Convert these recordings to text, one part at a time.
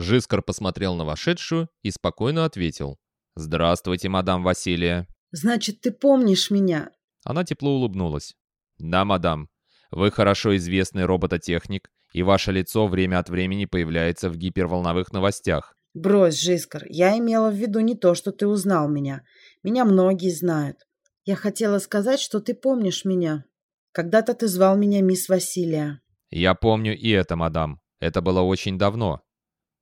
Жискар посмотрел на вошедшую и спокойно ответил. «Здравствуйте, мадам Василия». «Значит, ты помнишь меня?» Она тепло улыбнулась. «Да, мадам. Вы хорошо известный робототехник, и ваше лицо время от времени появляется в гиперволновых новостях». «Брось, Жискар, я имела в виду не то, что ты узнал меня. Меня многие знают. Я хотела сказать, что ты помнишь меня. Когда-то ты звал меня мисс Василия». «Я помню и это, мадам. Это было очень давно».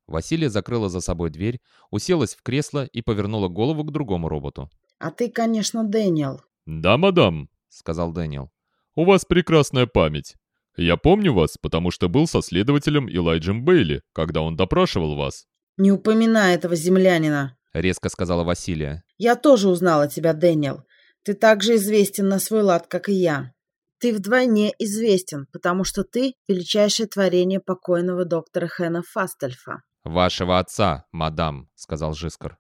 Василия закрыла за собой дверь, уселась в кресло и повернула голову к другому роботу. «А ты, конечно, Дэниел». «Да, мадам», — сказал Дэниел. «У вас прекрасная память. Я помню вас, потому что был со следователем Элайджем Бейли, когда он допрашивал вас». «Не упоминай этого землянина», — резко сказала Василия. «Я тоже узнала тебя, Дэниел. Ты так же известен на свой лад, как и я. Ты вдвойне известен, потому что ты — величайшее творение покойного доктора Хэна Фастельфа». «Вашего отца, мадам», — сказал Жискар.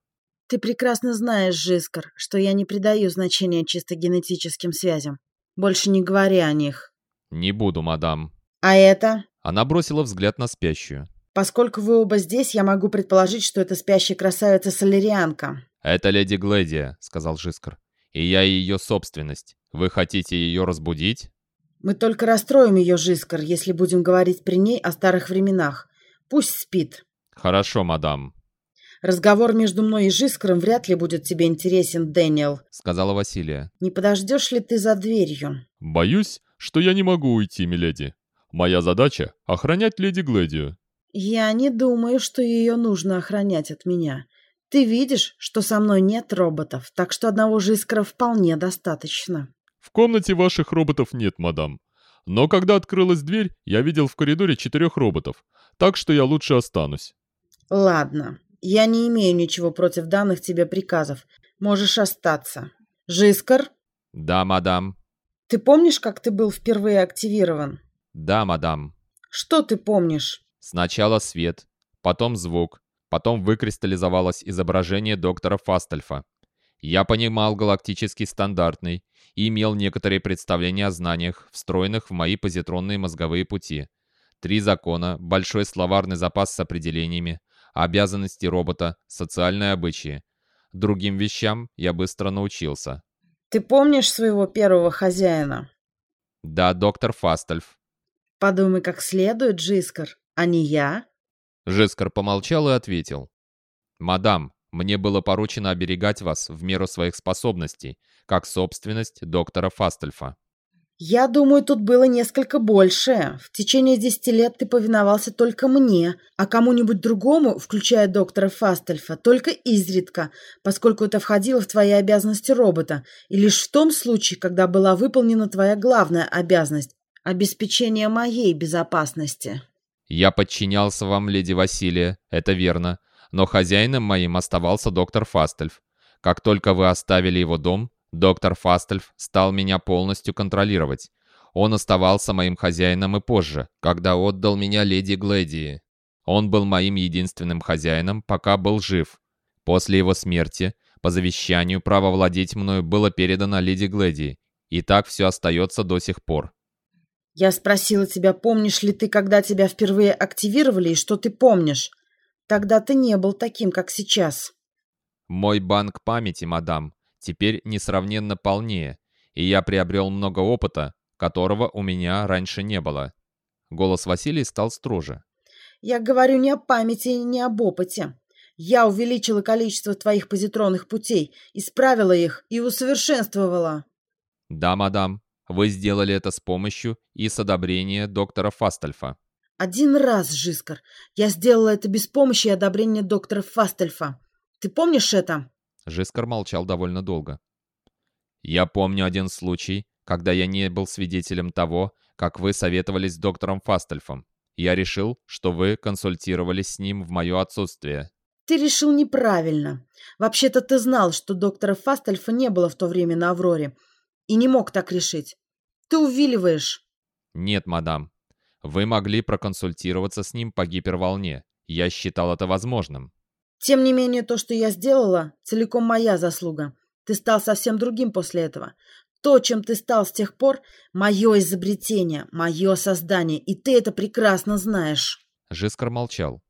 «Ты прекрасно знаешь, Жискар, что я не придаю значения чисто генетическим связям. Больше не говори о них». «Не буду, мадам». «А это?» Она бросила взгляд на спящую. «Поскольку вы оба здесь, я могу предположить, что это спящая красавица-солярианка». «Это леди Гледия», — сказал Жискар. «И я ее собственность. Вы хотите ее разбудить?» «Мы только расстроим ее, Жискар, если будем говорить при ней о старых временах. Пусть спит». «Хорошо, мадам». «Разговор между мной и Жискаром вряд ли будет тебе интересен, Дэниел», — сказала Василия. «Не подождешь ли ты за дверью?» «Боюсь, что я не могу уйти, миледи. Моя задача — охранять леди Гледию». «Я не думаю, что ее нужно охранять от меня. Ты видишь, что со мной нет роботов, так что одного Жискара вполне достаточно». «В комнате ваших роботов нет, мадам. Но когда открылась дверь, я видел в коридоре четырех роботов, так что я лучше останусь». «Ладно, я не имею ничего против данных тебе приказов. Можешь остаться. Жискар?» «Да, мадам». «Ты помнишь, как ты был впервые активирован?» «Да, мадам». «Что ты помнишь?» «Сначала свет, потом звук, потом выкристаллизовалось изображение доктора Фастельфа. Я понимал галактический стандартный и имел некоторые представления о знаниях, встроенных в мои позитронные мозговые пути. Три закона, большой словарный запас с определениями, обязанности робота, социальные обычаи. Другим вещам я быстро научился. «Ты помнишь своего первого хозяина?» «Да, доктор Фастельф». «Подумай как следует, Джискар, а не я?» Жискар помолчал и ответил. «Мадам, мне было поручено оберегать вас в меру своих способностей, как собственность доктора Фастельфа». «Я думаю, тут было несколько больше. В течение десяти лет ты повиновался только мне, а кому-нибудь другому, включая доктора Фастельфа, только изредка, поскольку это входило в твои обязанности робота, и лишь в том случае, когда была выполнена твоя главная обязанность – обеспечение моей безопасности». «Я подчинялся вам, леди Василия, это верно, но хозяином моим оставался доктор Фастельф. Как только вы оставили его дом, Доктор Фастельф стал меня полностью контролировать. Он оставался моим хозяином и позже, когда отдал меня леди Гледии. Он был моим единственным хозяином, пока был жив. После его смерти, по завещанию, право владеть мною было передано леди Гледии. И так все остается до сих пор. Я спросила тебя, помнишь ли ты, когда тебя впервые активировали, и что ты помнишь? Тогда ты не был таким, как сейчас. Мой банк памяти, мадам, теперь несравненно полнее, и я приобрел много опыта, которого у меня раньше не было. Голос Василия стал строже. «Я говорю не о памяти и не об опыте. Я увеличила количество твоих позитронных путей, исправила их и усовершенствовала». «Да, мадам, вы сделали это с помощью и с одобрения доктора Фастельфа». «Один раз, Жискар. Я сделала это без помощи и одобрения доктора Фастельфа. Ты помнишь это?» Жискар молчал довольно долго. «Я помню один случай, когда я не был свидетелем того, как вы советовались с доктором Фастельфом. Я решил, что вы консультировались с ним в мое отсутствие». «Ты решил неправильно. Вообще-то ты знал, что доктора Фастельфа не было в то время на Авроре, и не мог так решить. Ты увиливаешь». «Нет, мадам. Вы могли проконсультироваться с ним по гиперволне. Я считал это возможным». Тем не менее, то, что я сделала, целиком моя заслуга. Ты стал совсем другим после этого. То, чем ты стал с тех пор, мое изобретение, мое создание, и ты это прекрасно знаешь. Жискар молчал.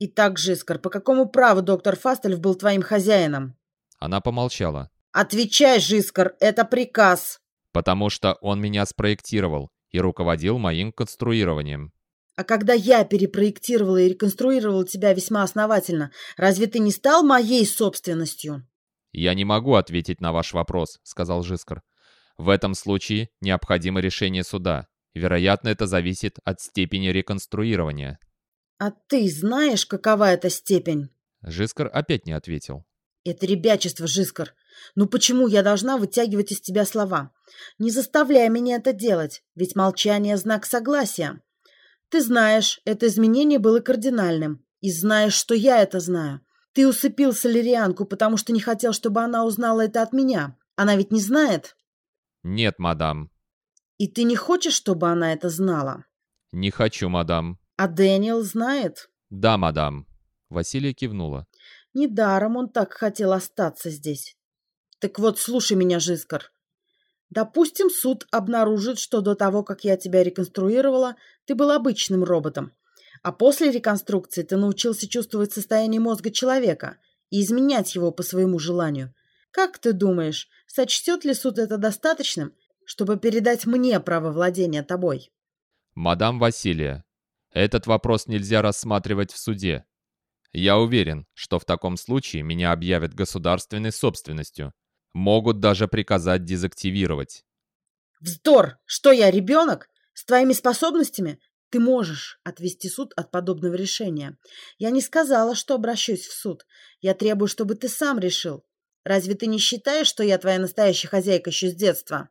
Итак, Жискар, по какому праву доктор Фастельф был твоим хозяином? Она помолчала. Отвечай, Жискар, это приказ. Потому что он меня спроектировал и руководил моим конструированием. А когда я перепроектировала и реконструировала тебя весьма основательно, разве ты не стал моей собственностью? «Я не могу ответить на ваш вопрос», — сказал Жискар. «В этом случае необходимо решение суда. Вероятно, это зависит от степени реконструирования». «А ты знаешь, какова эта степень?» Жискар опять не ответил. «Это ребячество, Жискар. Ну почему я должна вытягивать из тебя слова? Не заставляй меня это делать, ведь молчание — знак согласия. Ты знаешь, это изменение было кардинальным, и знаешь, что я это знаю. Ты усыпил Солерианку, потому что не хотел, чтобы она узнала это от меня. Она ведь не знает?» «Нет, мадам». «И ты не хочешь, чтобы она это знала?» «Не хочу, мадам». «А Дэниел знает?» «Да, мадам». Василия кивнула. «Недаром он так хотел остаться здесь. Так вот, слушай меня, Жискар. Допустим, суд обнаружит, что до того, как я тебя реконструировала, ты был обычным роботом. А после реконструкции ты научился чувствовать состояние мозга человека и изменять его по своему желанию. Как ты думаешь, сочтет ли суд это достаточным, чтобы передать мне право владения тобой? Мадам Василия, этот вопрос нельзя рассматривать в суде. Я уверен, что в таком случае меня объявят государственной собственностью. Могут даже приказать дезактивировать. Вздор! Что я, ребенок? С твоими способностями? Ты можешь отвести суд от подобного решения. Я не сказала, что обращусь в суд. Я требую, чтобы ты сам решил. Разве ты не считаешь, что я твоя настоящая хозяйка еще с детства?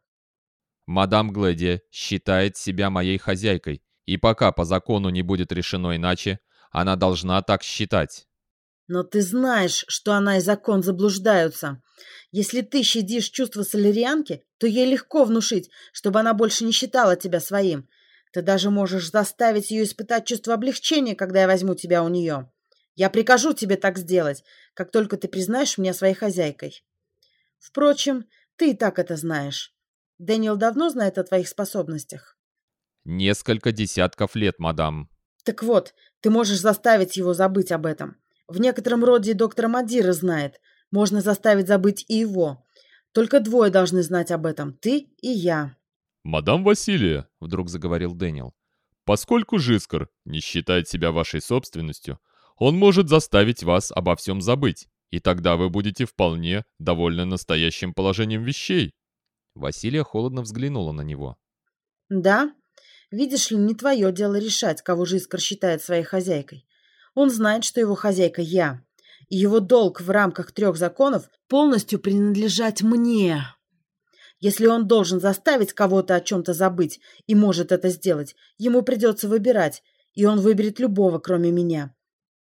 Мадам Глэди считает себя моей хозяйкой, и пока по закону не будет решено иначе, она должна так считать. Но ты знаешь, что она и закон заблуждаются. Если ты щадишь чувства солярианки, то ей легко внушить, чтобы она больше не считала тебя своим. Ты даже можешь заставить ее испытать чувство облегчения, когда я возьму тебя у нее. Я прикажу тебе так сделать, как только ты признаешь меня своей хозяйкой. Впрочем, ты и так это знаешь. Дэниел давно знает о твоих способностях? Несколько десятков лет, мадам. Так вот, ты можешь заставить его забыть об этом. В некотором роде доктор Мадира знает. Можно заставить забыть и его. Только двое должны знать об этом. Ты и я. «Мадам Василия», — вдруг заговорил Дэниел, «поскольку Жискар не считает себя вашей собственностью, он может заставить вас обо всем забыть, и тогда вы будете вполне довольны настоящим положением вещей». Василия холодно взглянула на него. «Да? Видишь ли, не твое дело решать, кого Жискар считает своей хозяйкой. Он знает, что его хозяйка я, и его долг в рамках трех законов полностью принадлежать мне». Если он должен заставить кого-то о чем-то забыть и может это сделать, ему придется выбирать, и он выберет любого, кроме меня.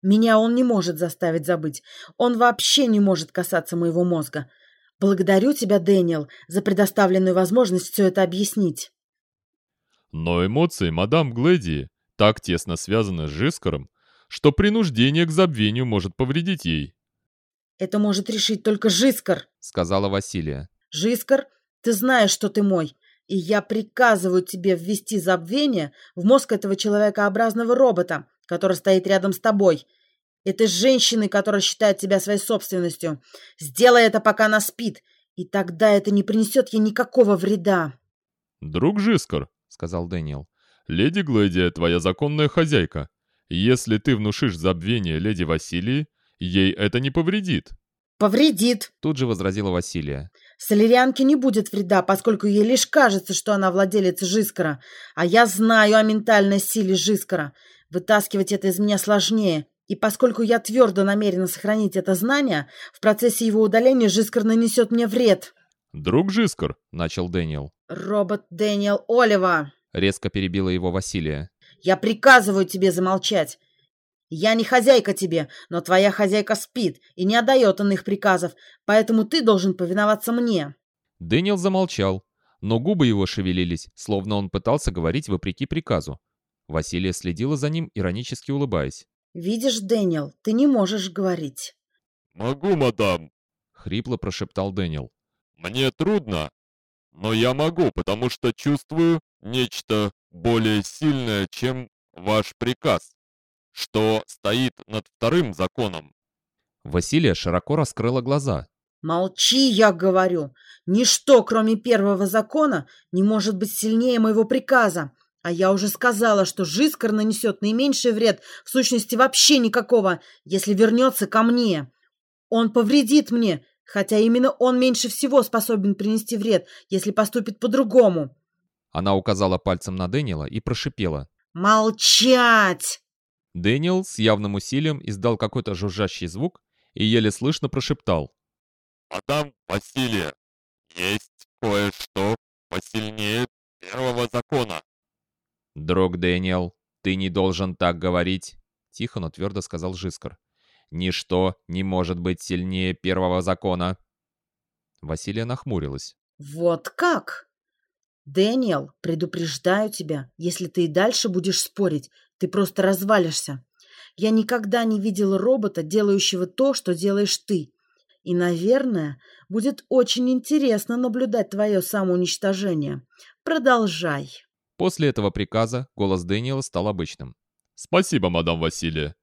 Меня он не может заставить забыть. Он вообще не может касаться моего мозга. Благодарю тебя, Дэниел, за предоставленную возможность все это объяснить. Но эмоции мадам Глэди так тесно связаны с Жискаром, что принуждение к забвению может повредить ей. «Это может решить только Жискар», — сказала Василия. «Жискар ты знаешь, что ты мой, и я приказываю тебе ввести забвение в мозг этого человекообразного робота, который стоит рядом с тобой. Этой женщины, которая считает тебя своей собственностью. Сделай это, пока она спит, и тогда это не принесет ей никакого вреда. «Друг Жискар», — сказал Дэниел, — «леди Глэдия твоя законная хозяйка. Если ты внушишь забвение леди Василии, ей это не повредит». «Повредит», — тут же возразила Василия. Солярианке не будет вреда, поскольку ей лишь кажется, что она владелец Жискара. А я знаю о ментальной силе Жискара. Вытаскивать это из меня сложнее. И поскольку я твердо намерена сохранить это знание, в процессе его удаления Жискар нанесет мне вред. «Друг Жискар», — начал Дэниел. «Робот Дэниел Олива», — резко перебила его Василия. «Я приказываю тебе замолчать. Я не хозяйка тебе, но твоя хозяйка спит и не отдает иных приказов, поэтому ты должен повиноваться мне». Дэниел замолчал, но губы его шевелились, словно он пытался говорить вопреки приказу. Василия следила за ним, иронически улыбаясь. «Видишь, Дэниел, ты не можешь говорить». «Могу, мадам», — хрипло прошептал Дэниел. «Мне трудно, но я могу, потому что чувствую нечто более сильное, чем ваш приказ. что стоит над вторым законом. Василия широко раскрыла глаза. Молчи, я говорю. Ничто, кроме первого закона, не может быть сильнее моего приказа. А я уже сказала, что Жискар нанесет наименьший вред, в сущности вообще никакого, если вернется ко мне. Он повредит мне, хотя именно он меньше всего способен принести вред, если поступит по-другому. Она указала пальцем на Дэниела и прошипела. «Молчать!» Дэниел с явным усилием издал какой-то жужжащий звук и еле слышно прошептал. «Мадам Василия, есть кое-что посильнее первого закона». «Друг Дэниел, ты не должен так говорить», — тихо, но твердо сказал Жискар. «Ничто не может быть сильнее первого закона». Василия нахмурилась. «Вот как?» «Дэниел, предупреждаю тебя, если ты и дальше будешь спорить, ты просто развалишься. Я никогда не видел робота, делающего то, что делаешь ты. И, наверное, будет очень интересно наблюдать твое самоуничтожение. Продолжай». После этого приказа голос Дэниела стал обычным. «Спасибо, мадам Василия.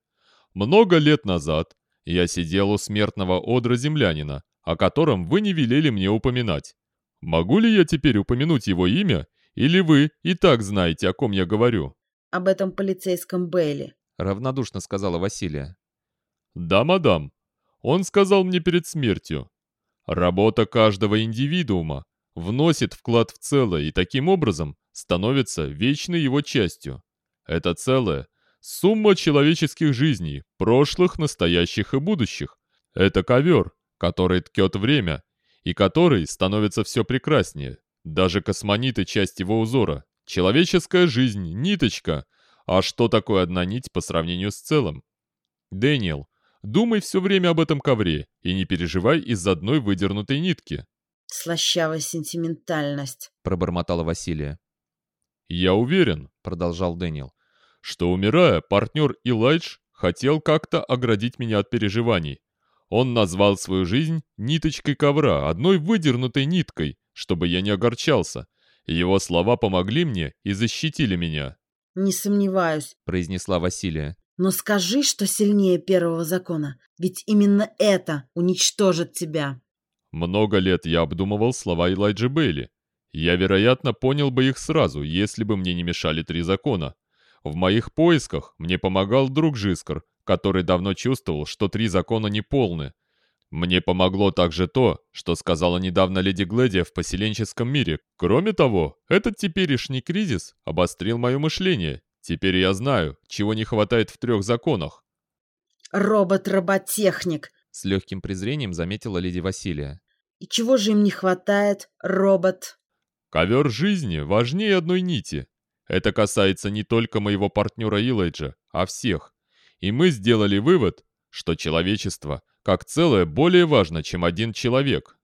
Много лет назад я сидел у смертного одра землянина, о котором вы не велели мне упоминать. Могу ли я теперь упомянуть его имя, или вы и так знаете, о ком я говорю?» «Об этом полицейском Бейли», — равнодушно сказала Василия. «Да, мадам. Он сказал мне перед смертью. Работа каждого индивидуума вносит вклад в целое и таким образом становится вечной его частью. Это целое — сумма человеческих жизней, прошлых, настоящих и будущих. Это ковер, который ткет время, и который становится все прекраснее. Даже космониты — часть его узора. Человеческая жизнь — ниточка. А что такое одна нить по сравнению с целым? Дэниел, думай все время об этом ковре и не переживай из-за одной выдернутой нитки. «Слащавая сентиментальность», — пробормотала Василия. «Я уверен», — продолжал Дэниел, «что, умирая, партнер Илайдж хотел как-то оградить меня от переживаний. Он назвал свою жизнь ниточкой ковра, одной выдернутой ниткой, чтобы я не огорчался. Его слова помогли мне и защитили меня. «Не сомневаюсь», — произнесла Василия. «Но скажи, что сильнее первого закона, ведь именно это уничтожит тебя». Много лет я обдумывал слова Элайджи Бейли. Я, вероятно, понял бы их сразу, если бы мне не мешали три закона. В моих поисках мне помогал друг Жискар, который давно чувствовал, что три закона неполны. Мне помогло также то, что сказала недавно леди Гледия в поселенческом мире. Кроме того, этот теперешний кризис обострил мое мышление. Теперь я знаю, чего не хватает в трех законах. «Робот-роботехник», — с легким презрением заметила леди Василия. «И чего же им не хватает, робот?» «Ковер жизни важнее одной нити. Это касается не только моего партнера Илайджа, а всех. И мы сделали вывод, что человечество как целое более важно, чем один человек.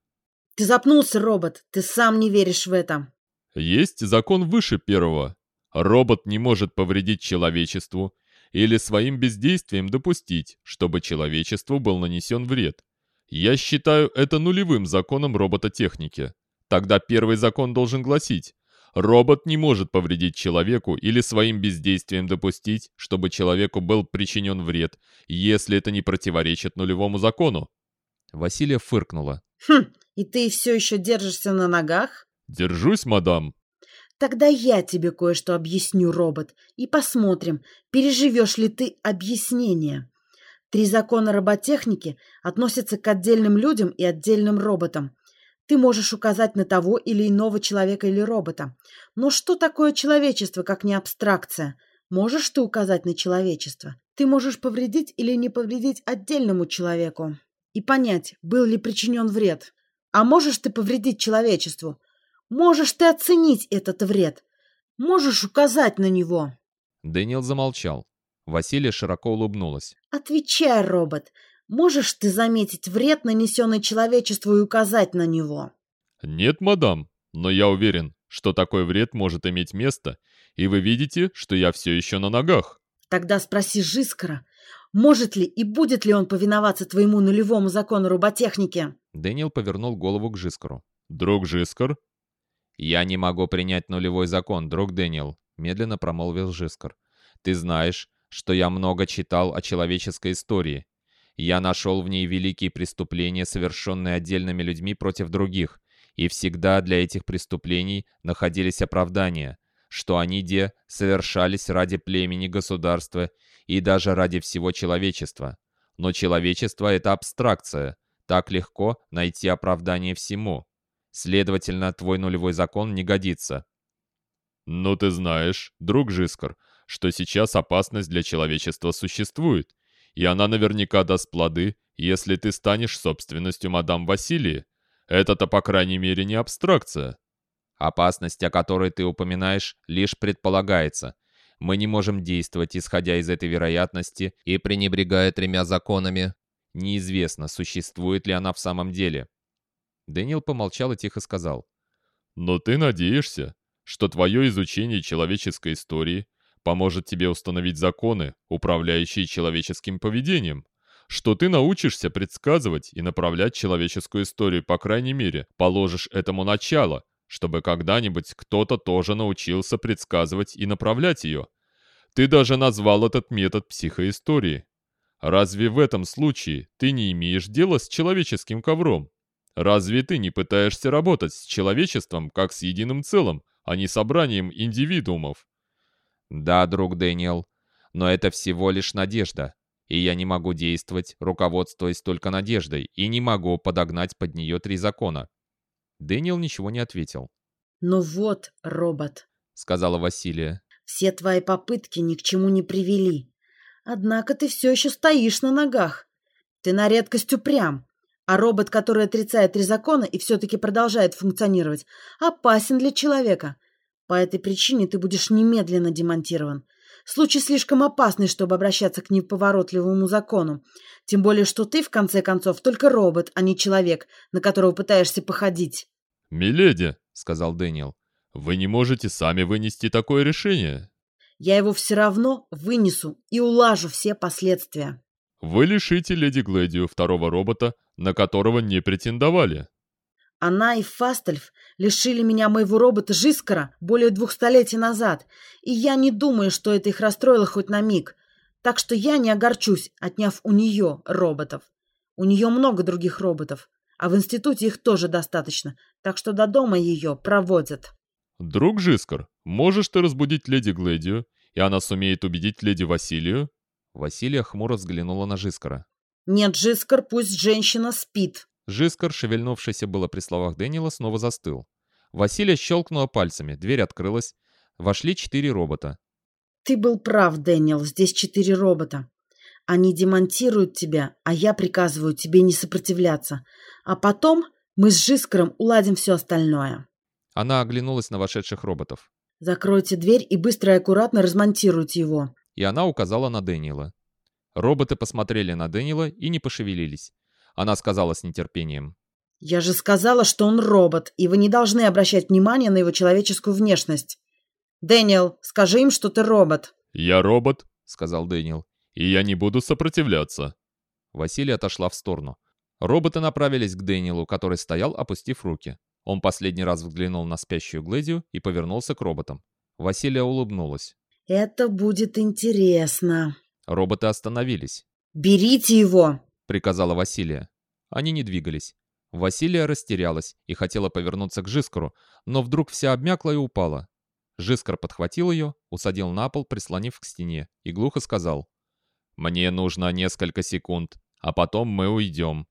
Ты запнулся, робот. Ты сам не веришь в это. Есть закон выше первого. Робот не может повредить человечеству или своим бездействием допустить, чтобы человечеству был нанесен вред. Я считаю это нулевым законом робототехники. Тогда первый закон должен гласить, Робот не может повредить человеку или своим бездействием допустить, чтобы человеку был причинен вред, если это не противоречит нулевому закону. Василия фыркнула. «Хм, и ты все еще держишься на ногах?» «Держусь, мадам». «Тогда я тебе кое-что объясню, робот, и посмотрим, переживешь ли ты объяснение. Три закона роботехники относятся к отдельным людям и отдельным роботам. Ты можешь указать на того или иного человека или робота. Но что такое человечество, как не абстракция? Можешь ты указать на человечество? Ты можешь повредить или не повредить отдельному человеку и понять, был ли причинен вред. А можешь ты повредить человечеству? Можешь ты оценить этот вред? Можешь указать на него?» Дэниел замолчал. Василия широко улыбнулась. «Отвечай, робот. Можешь ты заметить вред, нанесенный человечеству, и указать на него? Нет, мадам, но я уверен, что такой вред может иметь место, и вы видите, что я все еще на ногах. Тогда спроси Жискара, может ли и будет ли он повиноваться твоему нулевому закону роботехники? Дэниел повернул голову к Жискару. Друг Жискар? Я не могу принять нулевой закон, друг Дэниел, медленно промолвил Жискар. Ты знаешь, что я много читал о человеческой истории. Я нашел в ней великие преступления, совершенные отдельными людьми против других, и всегда для этих преступлений находились оправдания, что они, де, совершались ради племени, государства и даже ради всего человечества. Но человечество — это абстракция, так легко найти оправдание всему. Следовательно, твой нулевой закон не годится. Но ты знаешь, друг Жискар, что сейчас опасность для человечества существует, и она наверняка даст плоды, если ты станешь собственностью мадам Василии. Это-то, по крайней мере, не абстракция. Опасность, о которой ты упоминаешь, лишь предполагается. Мы не можем действовать, исходя из этой вероятности и пренебрегая тремя законами. Неизвестно, существует ли она в самом деле. Дэниел помолчал и тихо сказал. «Но ты надеешься, что твое изучение человеческой истории поможет тебе установить законы, управляющие человеческим поведением, что ты научишься предсказывать и направлять человеческую историю, по крайней мере, положишь этому начало, чтобы когда-нибудь кто-то тоже научился предсказывать и направлять ее. Ты даже назвал этот метод психоисторией. Разве в этом случае ты не имеешь дела с человеческим ковром? Разве ты не пытаешься работать с человечеством как с единым целым, а не собранием индивидуумов? «Да, друг Дэниел, но это всего лишь надежда, и я не могу действовать, руководствуясь только надеждой, и не могу подогнать под нее три закона». Дэниел ничего не ответил. «Ну вот, робот», — сказала Василия. «все твои попытки ни к чему не привели. Однако ты все еще стоишь на ногах. Ты на редкость упрям, а робот, который отрицает три закона и все-таки продолжает функционировать, опасен для человека». По этой причине ты будешь немедленно демонтирован. Случай слишком опасный, чтобы обращаться к неповоротливому закону. Тем более, что ты, в конце концов, только робот, а не человек, на которого пытаешься походить. «Миледи», — сказал Дэниел, — «вы не можете сами вынести такое решение». «Я его все равно вынесу и улажу все последствия». «Вы лишите леди Глэдию второго робота, на которого не претендовали». Она и Фастельф лишили меня моего робота Жискара более двух столетий назад, и я не думаю, что это их расстроило хоть на миг. Так что я не огорчусь, отняв у нее роботов. У нее много других роботов, а в институте их тоже достаточно, так что до дома ее проводят. «Друг Жискар, можешь ты разбудить леди Гледию, и она сумеет убедить леди Василию?» Василия хмуро взглянула на Жискара. «Нет, Жискар, пусть женщина спит», Жискар, шевельнувшийся было при словах Дэниела, снова застыл. Василия щелкнула пальцами, дверь открылась. Вошли четыре робота. «Ты был прав, Дэниел, здесь четыре робота. Они демонтируют тебя, а я приказываю тебе не сопротивляться. А потом мы с Жискаром уладим все остальное». Она оглянулась на вошедших роботов. «Закройте дверь и быстро и аккуратно размонтируйте его». И она указала на Дэниела. Роботы посмотрели на Дэниела и не пошевелились. Она сказала с нетерпением. «Я же сказала, что он робот, и вы не должны обращать внимание на его человеческую внешность. Дэниел, скажи им, что ты робот». «Я робот», — сказал Дэниел, — «и я не буду сопротивляться». Василий отошла в сторону. Роботы направились к Дэниелу, который стоял, опустив руки. Он последний раз взглянул на спящую Глэдию и повернулся к роботам. Василия улыбнулась. «Это будет интересно». Роботы остановились. «Берите его!» Приказала Василия. Они не двигались. Василия растерялась и хотела повернуться к Жискару, но вдруг вся обмякла и упала. Жискар подхватил ее, усадил на пол, прислонив к стене, и глухо сказал. «Мне нужно несколько секунд, а потом мы уйдем».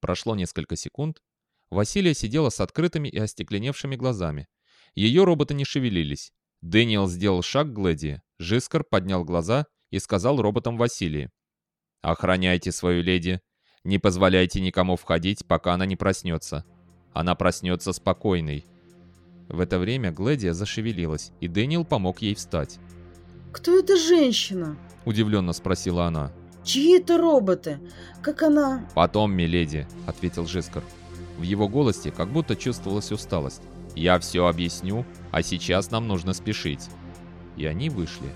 Прошло несколько секунд. Василия сидела с открытыми и остекленевшими глазами. Ее роботы не шевелились. Дэниел сделал шаг к Глэдии. Жискар поднял глаза и сказал роботам Василии. Охраняйте свою леди. Не позволяйте никому входить, пока она не проснется. Она проснется спокойной. В это время Гледия зашевелилась, и Дэниел помог ей встать. «Кто эта женщина?» – удивленно спросила она. «Чьи это роботы? Как она...» «Потом, миледи», – ответил Жискар. В его голосе как будто чувствовалась усталость. «Я все объясню, а сейчас нам нужно спешить». И они вышли.